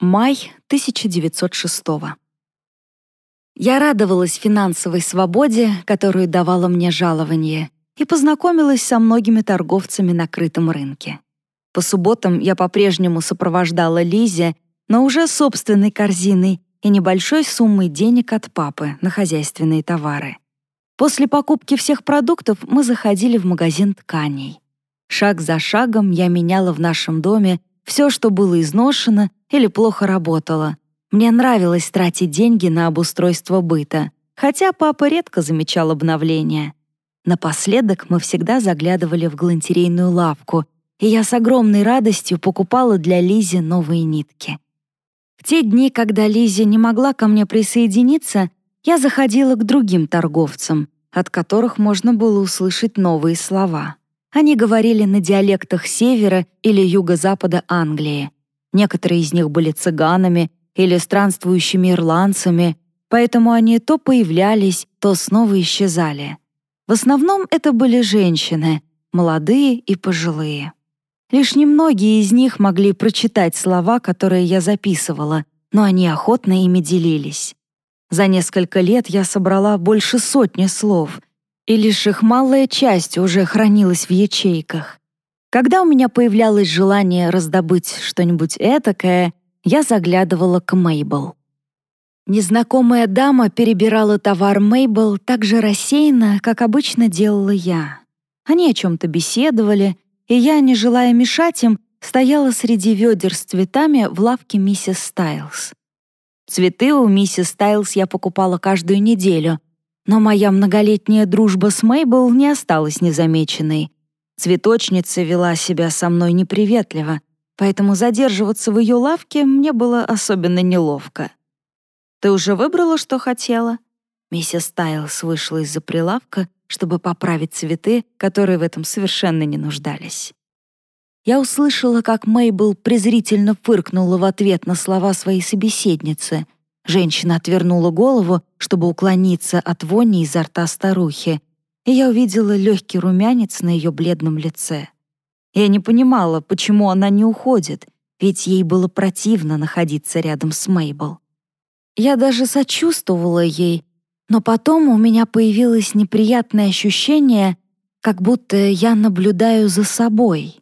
Май 1906 Я радовалась финансовой свободе, которую давало мне жалование, и познакомилась со многими торговцами на крытом рынке. По субботам я по-прежнему сопровождала Лизе, но уже собственной корзиной и небольшой суммой денег от папы на хозяйственные товары. После покупки всех продуктов мы заходили в магазин тканей. Шаг за шагом я меняла в нашем доме все, что было изношено или плохо работало. Мне нравилось тратить деньги на обустройство быта, хотя папа редко замечал обновления. Напоследок мы всегда заглядывали в галантерейную лавку, и я с огромной радостью покупала для Лизи новые нитки. В те дни, когда Лизи не могла ко мне присоединиться, я заходила к другим торговцам, от которых можно было услышать новые слова. Они говорили на диалектах севера или юго-запада Англии. Некоторые из них были цыганами или странствующими ирландцами, поэтому они то появлялись, то снова исчезали. В основном это были женщины, молодые и пожилые. Лишь немногие из них могли прочитать слова, которые я записывала, но они охотно ими делились. За несколько лет я собрала больше сотни слов, и лишь их малая часть уже хранилась в ячейках. Когда у меня появлялось желание раздобыть что-нибудь этакое, я заглядывала к Мейбл. Незнакомая дама перебирала товар Мейбл так же рассеянно, как обычно делала я. Они о чем-то беседовали, и я, не желая мешать им, стояла среди ведер с цветами в лавке миссис Стайлз. Цветы у миссис Стайлз я покупала каждую неделю, но моя многолетняя дружба с Мейбл не осталась незамеченной — Цветочница вела себя со мной неприветливо, поэтому задерживаться в ее лавке мне было особенно неловко. «Ты уже выбрала, что хотела?» Миссис Стайлс вышла из-за прилавка, чтобы поправить цветы, которые в этом совершенно не нуждались. Я услышала, как Мейбл презрительно фыркнула в ответ на слова своей собеседницы. Женщина отвернула голову, чтобы уклониться от вони изо рта старухи, и я увидела легкий румянец на ее бледном лице. Я не понимала, почему она не уходит, ведь ей было противно находиться рядом с Мейбл. Я даже сочувствовала ей, но потом у меня появилось неприятное ощущение, как будто я наблюдаю за собой.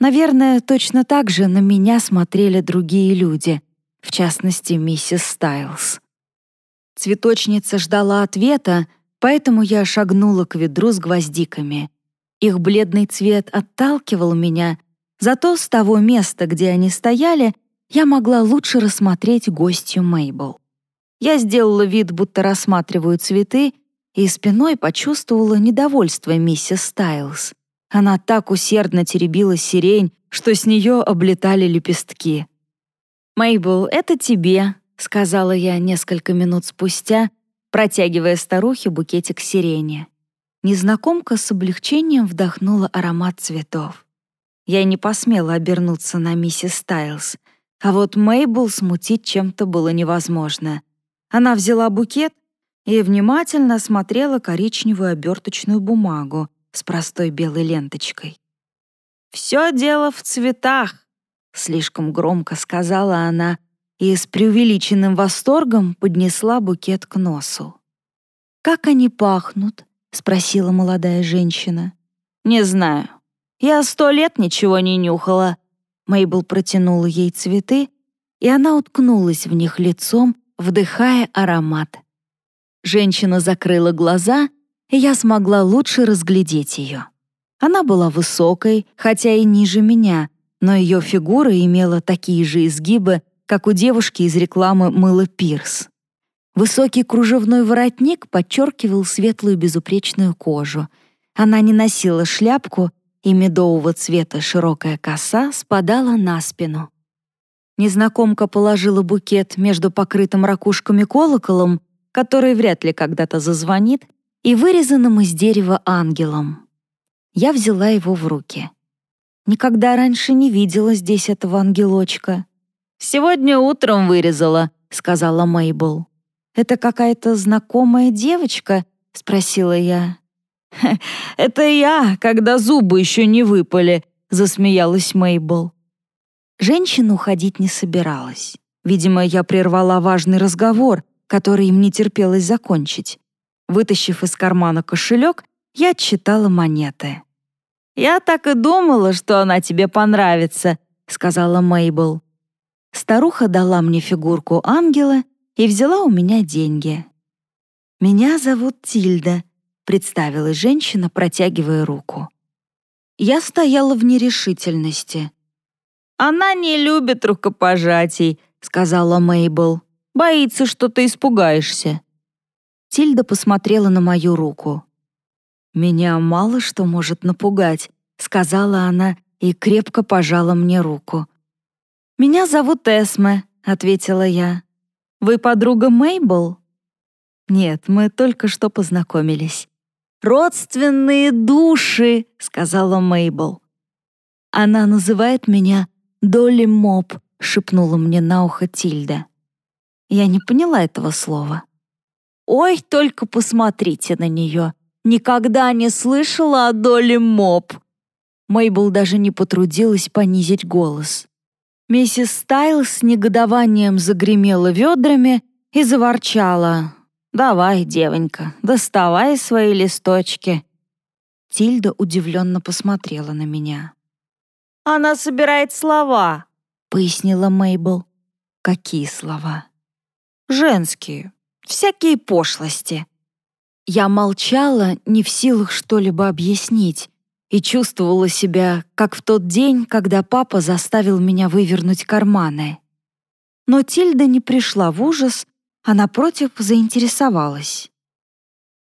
Наверное, точно так же на меня смотрели другие люди, в частности, миссис Стайлз. Цветочница ждала ответа, Поэтому я шагнула к ведру с гвоздиками. Их бледный цвет отталкивал меня, зато с того места, где они стояли, я могла лучше рассмотреть гостью Мейбл. Я сделала вид, будто рассматриваю цветы, и спиной почувствовала недовольство миссис Стайлз. Она так усердно теребила сирень, что с нее облетали лепестки. «Мейбл, это тебе», — сказала я несколько минут спустя, протягивая старухе букетик сирени. Незнакомка с облегчением вдохнула аромат цветов. Я не посмела обернуться на миссис Стайлз, а вот Мейбл смутить чем-то было невозможно. Она взяла букет и внимательно осмотрела коричневую оберточную бумагу с простой белой ленточкой. «Все дело в цветах», — слишком громко сказала она, и с преувеличенным восторгом поднесла букет к носу. «Как они пахнут?» — спросила молодая женщина. «Не знаю. Я сто лет ничего не нюхала». Мейбл протянула ей цветы, и она уткнулась в них лицом, вдыхая аромат. Женщина закрыла глаза, и я смогла лучше разглядеть ее. Она была высокой, хотя и ниже меня, но ее фигура имела такие же изгибы, как у девушки из рекламы мыла Пирс. Высокий кружевной воротник подчеркивал светлую безупречную кожу. Она не носила шляпку, и медового цвета широкая коса спадала на спину. Незнакомка положила букет между покрытым ракушками колоколом, который вряд ли когда-то зазвонит, и вырезанным из дерева ангелом. Я взяла его в руки. Никогда раньше не видела здесь этого ангелочка. «Сегодня утром вырезала», — сказала Мейбл. «Это какая-то знакомая девочка?» — спросила я. «Это я, когда зубы еще не выпали», — засмеялась Мейбл. Женщина уходить не собиралась. Видимо, я прервала важный разговор, который им не терпелось закончить. Вытащив из кармана кошелек, я отчитала монеты. «Я так и думала, что она тебе понравится», — сказала Мейбл. Старуха дала мне фигурку ангела и взяла у меня деньги. «Меня зовут Тильда», — представилась женщина, протягивая руку. Я стояла в нерешительности. «Она не любит рукопожатий», — сказала Мейбл. «Боится, что ты испугаешься». Тильда посмотрела на мою руку. «Меня мало что может напугать», — сказала она и крепко пожала мне руку. «Меня зовут Эсме», — ответила я. «Вы подруга Мейбл?» «Нет, мы только что познакомились». «Родственные души», — сказала Мейбл. «Она называет меня Долли Моб», — шепнула мне на ухо Тильда. Я не поняла этого слова. «Ой, только посмотрите на нее! Никогда не слышала о Долли Моб!» Мейбл даже не потрудилась понизить голос. Миссис Стайлс с негодованием загремела ведрами и заворчала. «Давай, девонька, доставай свои листочки». Тильда удивленно посмотрела на меня. «Она собирает слова», — пояснила Мейбл. «Какие слова?» «Женские. Всякие пошлости». Я молчала, не в силах что-либо объяснить, и чувствовала себя, как в тот день, когда папа заставил меня вывернуть карманы. Но Тильда не пришла в ужас, а напротив заинтересовалась.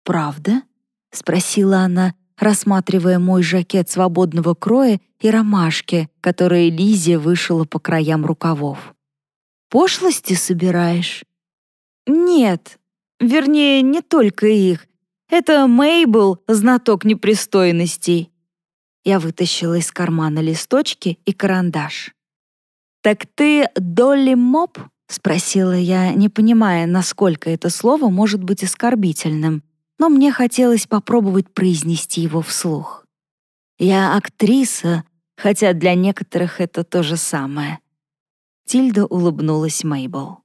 «Правда?» — спросила она, рассматривая мой жакет свободного кроя и ромашки, которые Лизия вышила по краям рукавов. «Пошлости собираешь?» «Нет, вернее, не только их. Это Мейбл, знаток непристойностей». Я вытащила из кармана листочки и карандаш. «Так ты Долли Моп?» — спросила я, не понимая, насколько это слово может быть оскорбительным, но мне хотелось попробовать произнести его вслух. «Я актриса, хотя для некоторых это то же самое». Тильда улыбнулась Мейбл.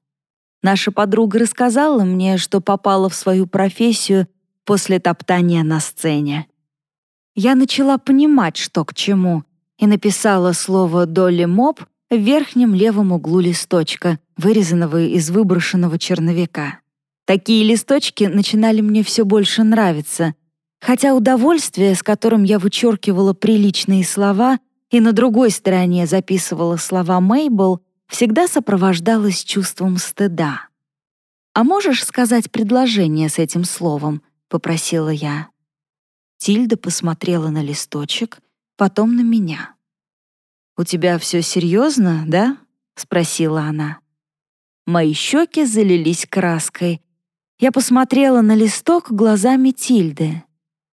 Наша подруга рассказала мне, что попала в свою профессию после топтания на сцене. Я начала понимать, что к чему, и написала слово «Долли Моб» в верхнем левом углу листочка, вырезанного из выброшенного черновика. Такие листочки начинали мне все больше нравиться, хотя удовольствие, с которым я вычеркивала приличные слова и на другой стороне записывала слова Мейбл, всегда сопровождалось чувством стыда. «А можешь сказать предложение с этим словом?» — попросила я. Тильда посмотрела на листочек, потом на меня. «У тебя все серьезно, да?» — спросила она. Мои щеки залились краской. Я посмотрела на листок глазами Тильды.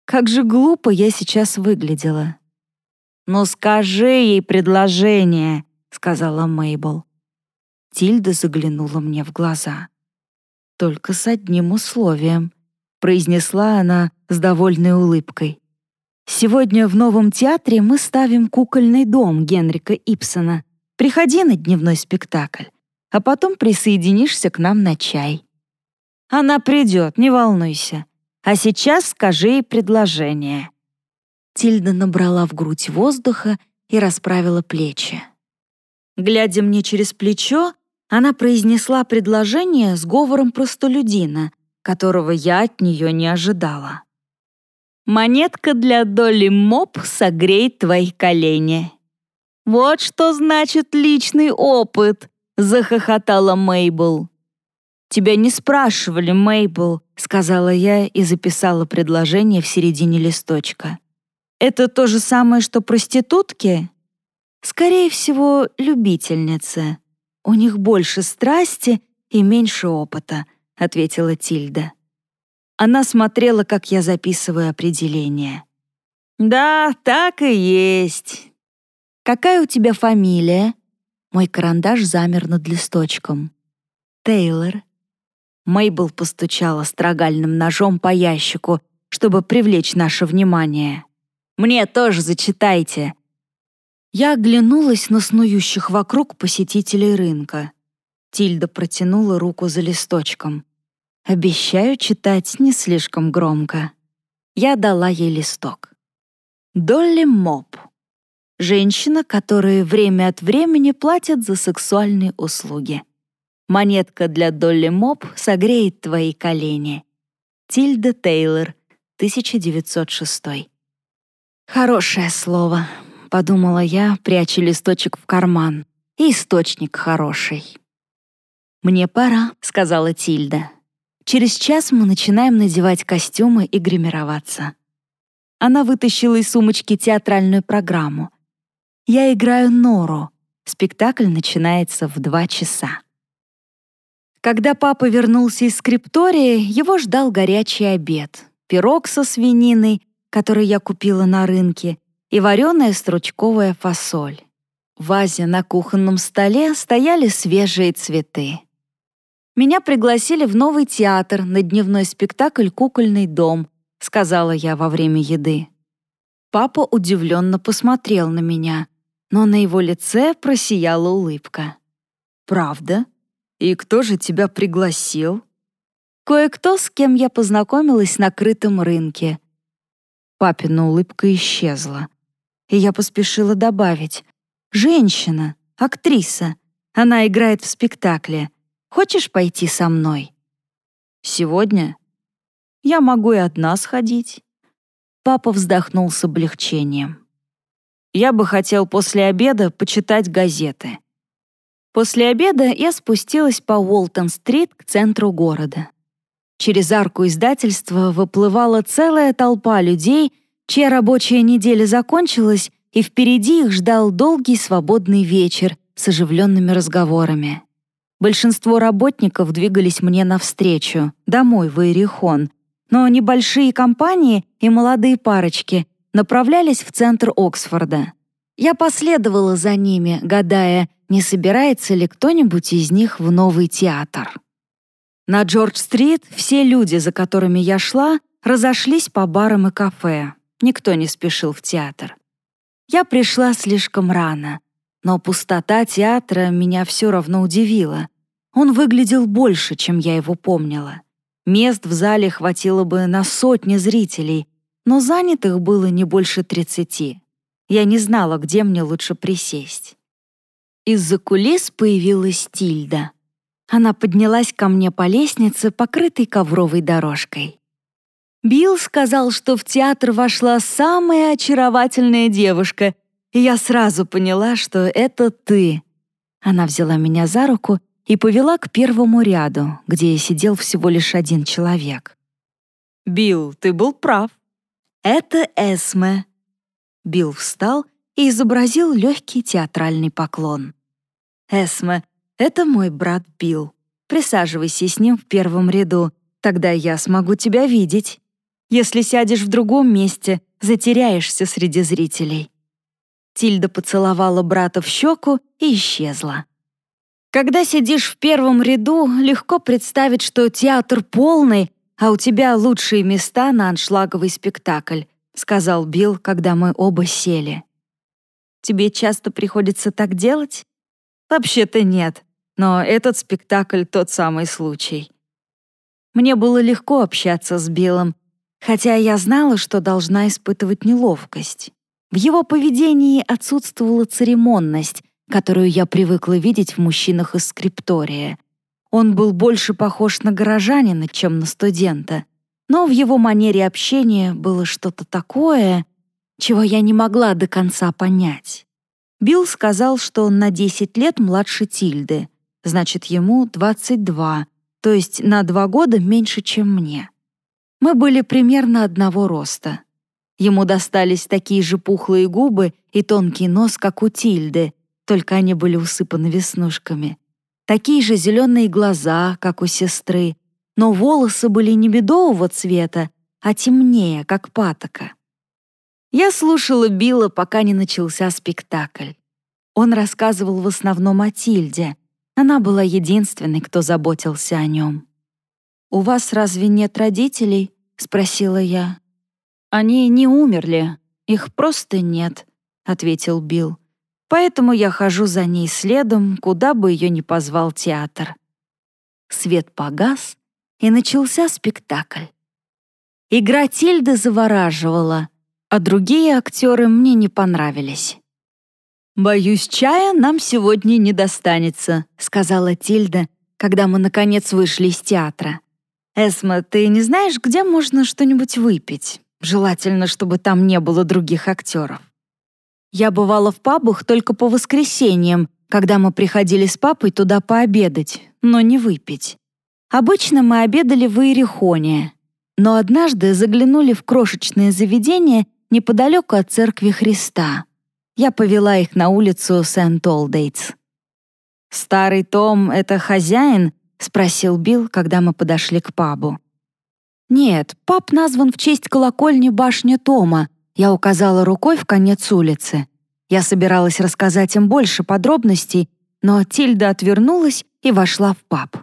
Как же глупо я сейчас выглядела. «Ну скажи ей предложение», — сказала Мейбл. Тильда заглянула мне в глаза. «Только с одним условием», — произнесла она с довольной улыбкой. Сегодня в новом театре мы ставим кукольный дом Генрика Ипсона. Приходи на дневной спектакль, а потом присоединишься к нам на чай. Она придет, не волнуйся. А сейчас скажи ей предложение». Тильда набрала в грудь воздуха и расправила плечи. Глядя мне через плечо, она произнесла предложение с говором простолюдина, которого я от нее не ожидала. Монетка для Долли Моп согреет твои колени. Вот что значит личный опыт, захохотала Мейбл. Тебя не спрашивали, Мейбл, сказала я и записала предложение в середине листочка. Это то же самое, что проститутки? Скорее всего, любительницы. У них больше страсти и меньше опыта, ответила Тильда. Она смотрела, как я записываю определение. «Да, так и есть». «Какая у тебя фамилия?» Мой карандаш замер над листочком. «Тейлор». Мейбл постучала строгальным ножом по ящику, чтобы привлечь наше внимание. «Мне тоже зачитайте». Я оглянулась на снующих вокруг посетителей рынка. Тильда протянула руку за листочком. Обещаю читать не слишком громко. Я дала ей листок. Долли Моп. Женщина, которая время от времени платит за сексуальные услуги. Монетка для Долли Моп согреет твои колени. Тильда Тейлор, 1906. Хорошее слово, подумала я, пряча листочек в карман. И источник хороший. «Мне пора», — сказала Тильда. «Через час мы начинаем надевать костюмы и гримироваться». Она вытащила из сумочки театральную программу. «Я играю Нору. Спектакль начинается в два часа». Когда папа вернулся из скриптории, его ждал горячий обед. Пирог со свининой, который я купила на рынке, и вареная стручковая фасоль. В вазе на кухонном столе стояли свежие цветы. Меня пригласили в новый театр на дневной спектакль «Кукольный дом», сказала я во время еды. Папа удивленно посмотрел на меня, но на его лице просияла улыбка. «Правда?» «И кто же тебя пригласил?» «Кое-кто, с кем я познакомилась на крытом рынке». Папина улыбка исчезла. И я поспешила добавить. «Женщина, актриса. Она играет в спектакле. Хочешь пойти со мной?» «Сегодня?» «Я могу и одна сходить». Папа вздохнул с облегчением. «Я бы хотел после обеда почитать газеты». После обеда я спустилась по Уолтон-стрит к центру города. Через арку издательства выплывала целая толпа людей, чья рабочая неделя закончилась, и впереди их ждал долгий свободный вечер с оживленными разговорами. Большинство работников двигались мне навстречу, домой в Иерихон, но небольшие компании и молодые парочки направлялись в центр Оксфорда. Я последовала за ними, гадая, не собирается ли кто-нибудь из них в новый театр. На Джордж-стрит все люди, за которыми я шла, разошлись по барам и кафе. Никто не спешил в театр. Я пришла слишком рано, но пустота театра меня все равно удивила. Он выглядел больше, чем я его помнила. Мест в зале хватило бы на сотни зрителей, но занятых было не больше тридцати. Я не знала, где мне лучше присесть. Из-за кулис появилась Тильда. Она поднялась ко мне по лестнице, покрытой ковровой дорожкой. Билл сказал, что в театр вошла самая очаровательная девушка, и я сразу поняла, что это ты. Она взяла меня за руку и повела к первому ряду, где сидел всего лишь один человек. «Билл, ты был прав. Это Эсме». Билл встал и изобразил легкий театральный поклон. «Эсме, это мой брат Билл. Присаживайся с ним в первом ряду, тогда я смогу тебя видеть. Если сядешь в другом месте, затеряешься среди зрителей». Тильда поцеловала брата в щеку и исчезла. Когда сидишь в первом ряду, легко представить, что театр полный, а у тебя лучшие места на аншлаговый спектакль, сказал Билл, когда мы оба сели. Тебе часто приходится так делать? Вообще-то нет, но этот спектакль тот самый случай. Мне было легко общаться с Биллом, хотя я знала, что должна испытывать неловкость. В его поведении отсутствовала церемонность, которую я привыкла видеть в мужчинах из скриптория. Он был больше похож на горожанина, чем на студента, но в его манере общения было что-то такое, чего я не могла до конца понять. Билл сказал, что он на 10 лет младше Тильды, значит, ему 22, то есть на два года меньше, чем мне. Мы были примерно одного роста. Ему достались такие же пухлые губы и тонкий нос, как у Тильды, только они были усыпаны веснушками. Такие же зеленые глаза, как у сестры, но волосы были не бедового цвета, а темнее, как патока. Я слушала Билла, пока не начался спектакль. Он рассказывал в основном о Тильде. Она была единственной, кто заботился о нем. «У вас разве нет родителей?» — спросила я. «Они не умерли, их просто нет», — ответил Билл. Поэтому я хожу за ней следом, куда бы ее ни позвал театр. Свет погас, и начался спектакль. Игра Тильды завораживала, а другие актеры мне не понравились. «Боюсь, чая нам сегодня не достанется», — сказала Тильда, когда мы, наконец, вышли из театра. «Эсма, ты не знаешь, где можно что-нибудь выпить? Желательно, чтобы там не было других актеров». Я бывала в пабах только по воскресеньям, когда мы приходили с папой туда пообедать, но не выпить. Обычно мы обедали в Иерихоне, но однажды заглянули в крошечное заведение неподалеку от Церкви Христа. Я повела их на улицу Сент-Олдейтс. «Старый Том — это хозяин?» — спросил Билл, когда мы подошли к пабу. «Нет, паб назван в честь колокольни башни Тома», я указала рукой в конец улицы. Я собиралась рассказать им больше подробностей, но Тильда отвернулась и вошла в паб.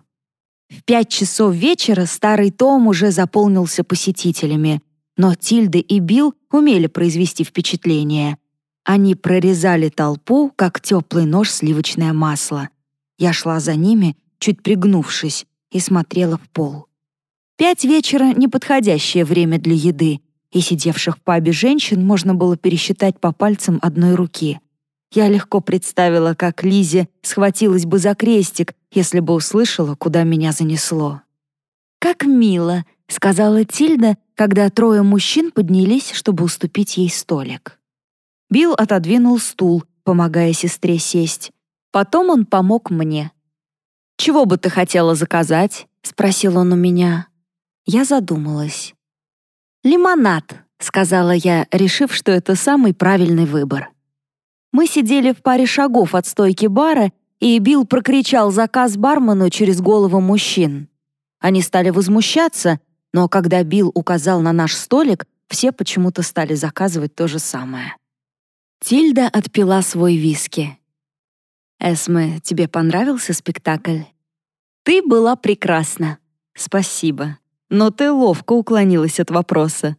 В пять часов вечера старый Том уже заполнился посетителями, но Тильда и Билл умели произвести впечатление. Они прорезали толпу, как теплый нож сливочное масло. Я шла за ними, чуть пригнувшись, и смотрела в пол. Пять вечера — неподходящее время для еды, и сидевших в пабе женщин можно было пересчитать по пальцам одной руки. Я легко представила, как Лизе схватилась бы за крестик, если бы услышала, куда меня занесло. «Как мило», — сказала Тильда, когда трое мужчин поднялись, чтобы уступить ей столик. Билл отодвинул стул, помогая сестре сесть. Потом он помог мне. «Чего бы ты хотела заказать?» — спросил он у меня. Я задумалась. «Лимонад», — сказала я, решив, что это самый правильный выбор. Мы сидели в паре шагов от стойки бара, и Билл прокричал заказ бармену через голову мужчин. Они стали возмущаться, но когда Билл указал на наш столик, все почему-то стали заказывать то же самое. Тильда отпила свой виски. «Эсме, тебе понравился спектакль?» «Ты была прекрасна». «Спасибо. Но ты ловко уклонилась от вопроса».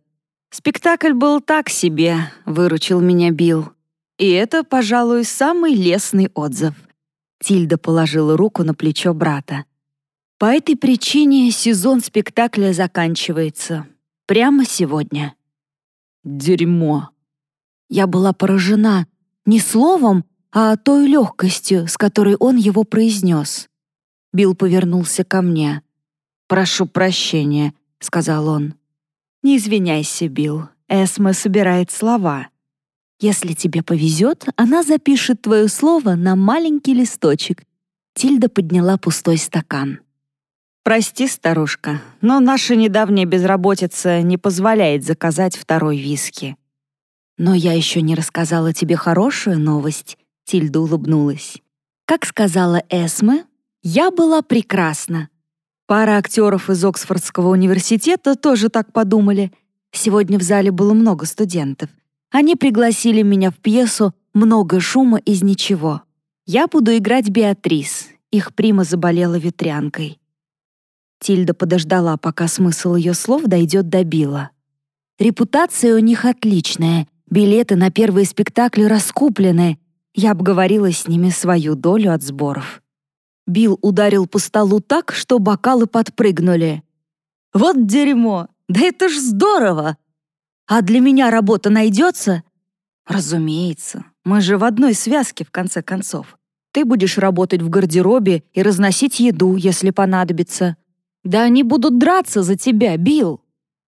«Спектакль был так себе», — выручил меня Билл. «И это, пожалуй, самый лестный отзыв». Тильда положила руку на плечо брата. «По этой причине сезон спектакля заканчивается. Прямо сегодня». «Дерьмо», я была поражена не словом, а той легкостью, с которой он его произнес. Билл повернулся ко мне. «Прошу прощения», — сказал он. «Не извиняйся, Билл. Эсма собирает слова. Если тебе повезет, она запишет твое слово на маленький листочек». Тильда подняла пустой стакан. «Прости, старушка, но наша недавняя безработица не позволяет заказать второй виски». «Но я еще не рассказала тебе хорошую новость», — Тильда улыбнулась. «Как сказала Эсме, я была прекрасна. Пара актеров из Оксфордского университета тоже так подумали. Сегодня в зале было много студентов. Они пригласили меня в пьесу «Много шума из ничего». Я буду играть Беатрис. Их прима заболела ветрянкой. Тильда подождала, пока смысл ее слов дойдет до Билла. Репутация у них отличная, Билеты на первые спектакли раскуплены. Я обговорила с ними свою долю от сборов. Билл ударил по столу так, что бокалы подпрыгнули. «Вот дерьмо! Да это ж здорово! А для меня работа найдется?» «Разумеется. Мы же в одной связке, в конце концов. Ты будешь работать в гардеробе и разносить еду, если понадобится. Да они будут драться за тебя, Билл!»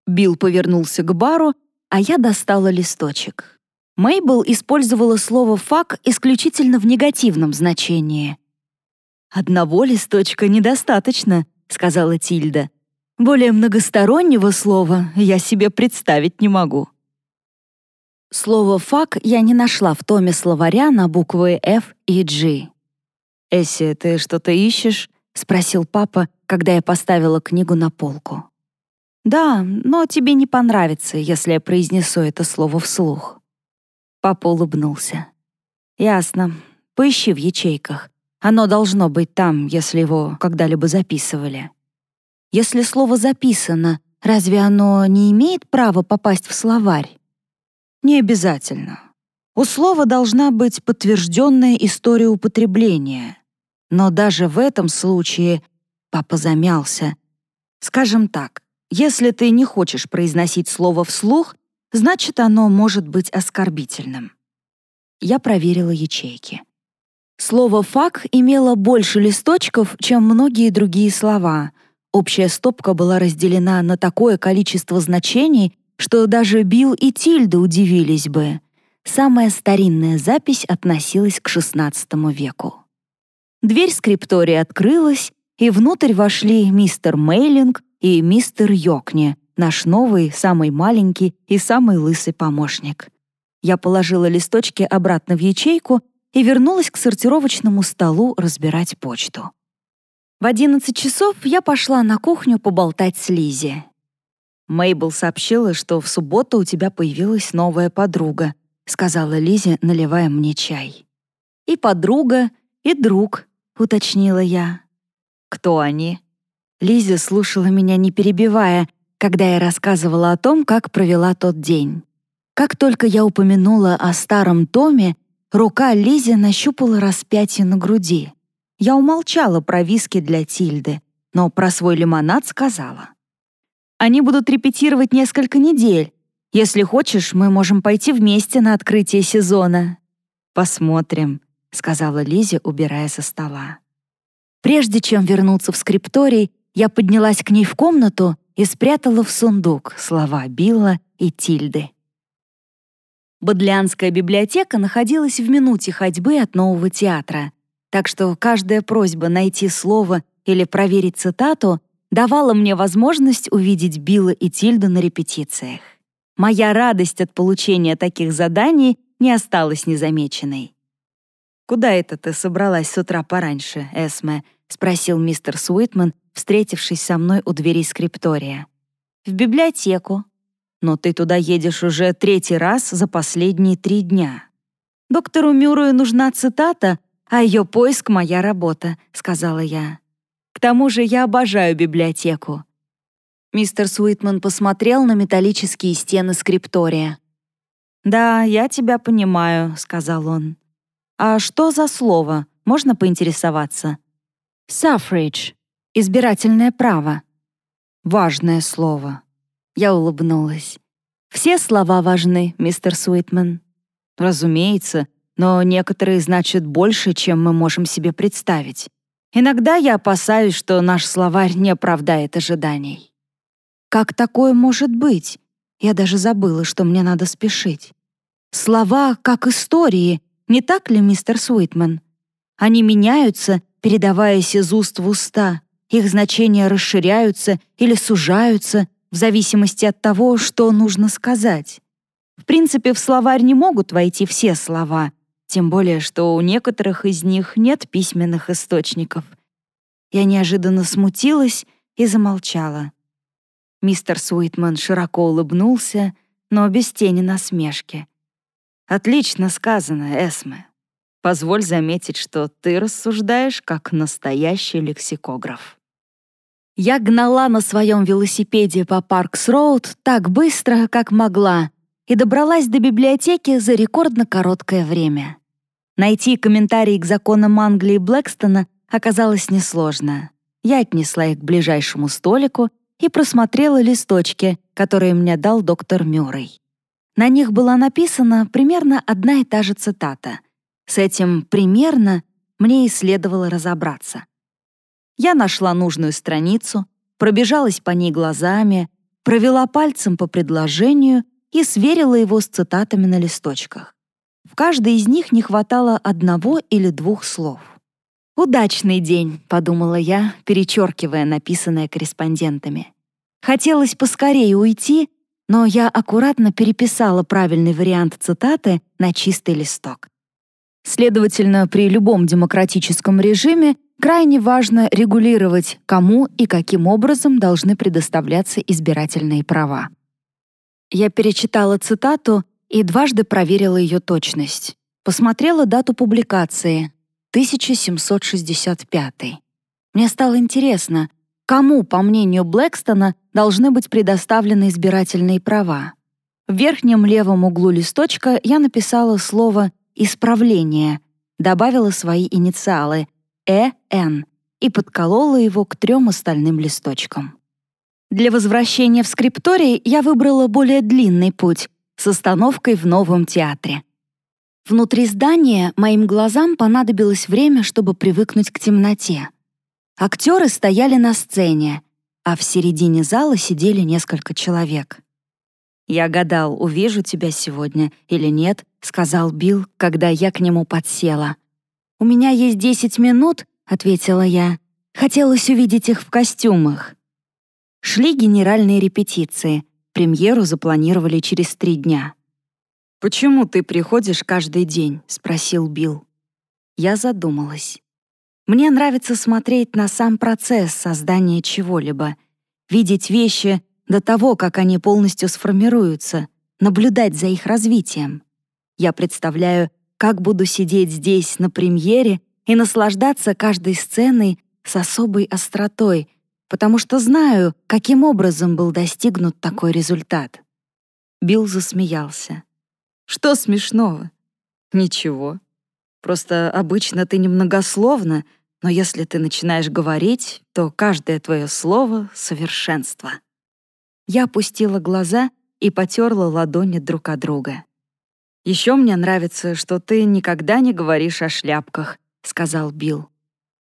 Билл повернулся к бару а я достала листочек. Мейбл использовала слово «фак» исключительно в негативном значении. «Одного листочка недостаточно», — сказала Тильда. «Более многостороннего слова я себе представить не могу». Слово «фак» я не нашла в томе словаря на буквы «Ф» и «G». «Эсси, ты что-то ищешь?» — спросил папа, когда я поставила книгу на полку. «Да, но тебе не понравится, если я произнесу это слово вслух». Папа улыбнулся. «Ясно. Поищи в ячейках. Оно должно быть там, если его когда-либо записывали. Если слово записано, разве оно не имеет права попасть в словарь? Не обязательно. У слова должна быть подтвержденная история употребления. Но даже в этом случае папа замялся. Скажем так, если ты не хочешь произносить слово вслух, значит, оно может быть оскорбительным. Я проверила ячейки. Слово «фак» имело больше листочков, чем многие другие слова. Общая стопка была разделена на такое количество значений, что даже Билл и Тильда удивились бы. Самая старинная запись относилась к XVI веку. Дверь скриптории открылась, и внутрь вошли мистер Мейлинг и мистер Йокни, наш новый, самый маленький и самый лысый помощник. Я положила листочки обратно в ячейку и вернулась к сортировочному столу разбирать почту. В 11 часов я пошла на кухню поболтать с Лизи. Мейбл сообщила, что в субботу у тебя появилась новая подруга, сказала Лизе, наливая мне чай. И подруга, и друг, уточнила я. Кто они? Лиза слушала меня не перебивая, когда я рассказывала о том, как провела тот день. Как только я упомянула о старом томе, рука Лизи нащупала распятие на груди. Я умолчала про виски для Тильды, но про свой лимонад сказала. Они будут репетировать несколько недель. Если хочешь, мы можем пойти вместе на открытие сезона. Посмотрим, сказала Лизе, убирая со стола. Прежде чем вернуться в скрипторий, я поднялась к ней в комнату и спрятала в сундук слова Билла и Тильды. Бодлианская библиотека находилась в минуте ходьбы от нового театра, так что каждая просьба найти слово или проверить цитату давала мне возможность увидеть Билла и Тильду на репетициях. Моя радость от получения таких заданий не осталась незамеченной. «Куда это ты собралась с утра пораньше, Эсме?» — спросил мистер Суитман, встретившись со мной у двери скриптория. «В библиотеку. Но ты туда едешь уже третий раз за последние три дня. Доктору Мюррею нужна цитата, а ее поиск — моя работа», — сказала я. «К тому же я обожаю библиотеку». Мистер Суитман посмотрел на металлические стены скриптория. «Да, я тебя понимаю», — сказал он. «А что за слово? Можно поинтересоваться?» «Suffrage. Избирательное право». «Важное слово». Я улыбнулась. «Все слова важны, мистер Суитман». «Разумеется, но некоторые значат больше, чем мы можем себе представить. Иногда я опасаюсь, что наш словарь не оправдает ожиданий». «Как такое может быть?» Я даже забыла, что мне надо спешить. Слова как истории, не так ли, мистер Суитман? Они меняются, передаваясь из уст в уста. Их значения расширяются или сужаются в зависимости от того, что нужно сказать. В принципе, в словарь не могут войти все слова, тем более, что у некоторых из них нет письменных источников. Я неожиданно смутилась и замолчала. Мистер Суитман широко улыбнулся, но без тени насмешки. Отлично сказано, Эсме. Позволь заметить, что ты рассуждаешь как настоящий лексикограф. Я гнала на своем велосипеде по Паркс-Роуд так быстро, как могла, и добралась до библиотеки за рекордно короткое время. Найти комментарии к законам Англии Блэкстона оказалось несложно. Я отнесла их к ближайшему столику и просмотрела листочки, которые мне дал доктор Мюррей. На них была написана примерно одна и та же цитата. С этим «примерно» мне и следовало разобраться. Я нашла нужную страницу, пробежалась по ней глазами, провела пальцем по предложению и сверила его с цитатами на листочках. В каждой из них не хватало одного или двух слов. «Удачный день», — подумала я, перечеркивая написанное корреспондентами. Хотелось поскорее уйти, но я аккуратно переписала правильный вариант цитаты на чистый листок. Следовательно, при любом демократическом режиме крайне важно регулировать, кому и каким образом должны предоставляться избирательные права. Я перечитала цитату и дважды проверила ее точность. Посмотрела дату публикации — 1765. Мне стало интересно, Кому, по мнению Блэкстона, должны быть предоставлены избирательные права? В верхнем левом углу листочка я написала слово «исправление», добавила свои инициалы «Э-Н» и подколола его к трем остальным листочкам. Для возвращения в скрипторий я выбрала более длинный путь с остановкой в новом театре. Внутри здания моим глазам понадобилось время, чтобы привыкнуть к темноте. Актеры стояли на сцене, а в середине зала сидели несколько человек. «Я гадал, увижу тебя сегодня или нет», — сказал Билл, когда я к нему подсела. «У меня есть десять минут», — ответила я. «Хотелось увидеть их в костюмах». Шли генеральные репетиции. Премьеру запланировали через три дня. «Почему ты приходишь каждый день?» — спросил Билл. Я задумалась. Мне нравится смотреть на сам процесс создания чего-либо, видеть вещи до того, как они полностью сформируются, наблюдать за их развитием. Я представляю, как буду сидеть здесь на премьере и наслаждаться каждой сценой с особой остротой, потому что знаю, каким образом был достигнут такой результат. Билл засмеялся. «Что смешного?» «Ничего. Просто обычно ты немногословна, но если ты начинаешь говорить, то каждое твое слово — совершенство». Я опустила глаза и потерла ладони друг от друга. «Еще мне нравится, что ты никогда не говоришь о шляпках», — сказал Билл.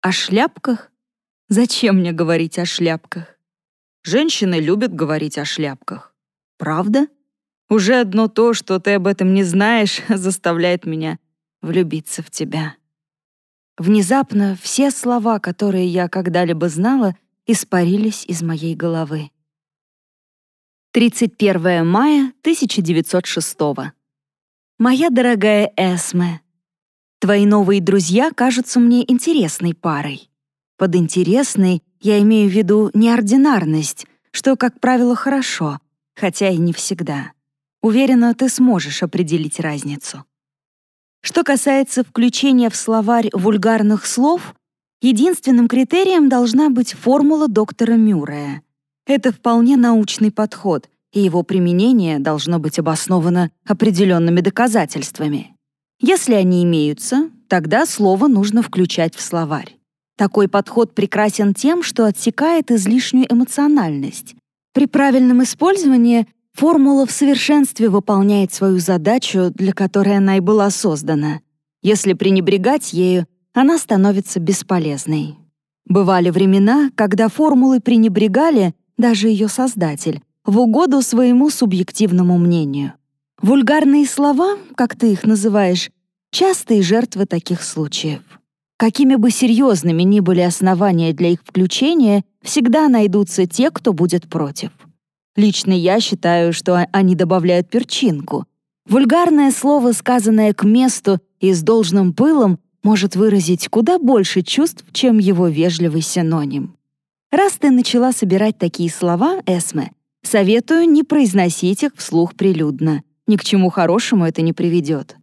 «О шляпках? Зачем мне говорить о шляпках? Женщины любят говорить о шляпках. Правда? Уже одно то, что ты об этом не знаешь, заставляет меня влюбиться в тебя». Внезапно все слова, которые я когда-либо знала, испарились из моей головы. 31 мая 1906 Моя дорогая Эсме, твои новые друзья кажутся мне интересной парой. Под интересной я имею в виду неординарность, что, как правило, хорошо, хотя и не всегда. Уверена, ты сможешь определить разницу. Что касается включения в словарь вульгарных слов, единственным критерием должна быть формула доктора Мюррея — это вполне научный подход, и его применение должно быть обосновано определенными доказательствами. Если они имеются, тогда слово нужно включать в словарь. Такой подход прекрасен тем, что отсекает излишнюю эмоциональность. При правильном использовании формула в совершенстве выполняет свою задачу, для которой она и была создана. Если пренебрегать ею, она становится бесполезной. Бывали времена, когда формулы пренебрегали, даже ее создатель, в угоду своему субъективному мнению. Вульгарные слова, как ты их называешь, частые жертвы таких случаев. Какими бы серьезными ни были основания для их включения, всегда найдутся те, кто будет против. Лично я считаю, что они добавляют перчинку. Вульгарное слово, сказанное к месту и с должным пылом, может выразить куда больше чувств, чем его вежливый синоним. Раз ты начала собирать такие слова, Эсме, советую не произносить их вслух прилюдно. Ни к чему хорошему это не приведет.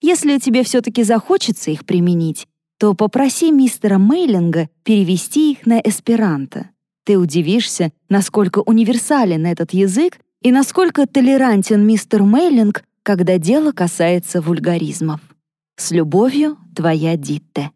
Если тебе все-таки захочется их применить, то попроси мистера Мейлинга перевести их на эсперанто. Ты удивишься, насколько универсален этот язык и насколько толерантен мистер Мейлинг, когда дело касается вульгаризмов. С любовью, твоя Дитте.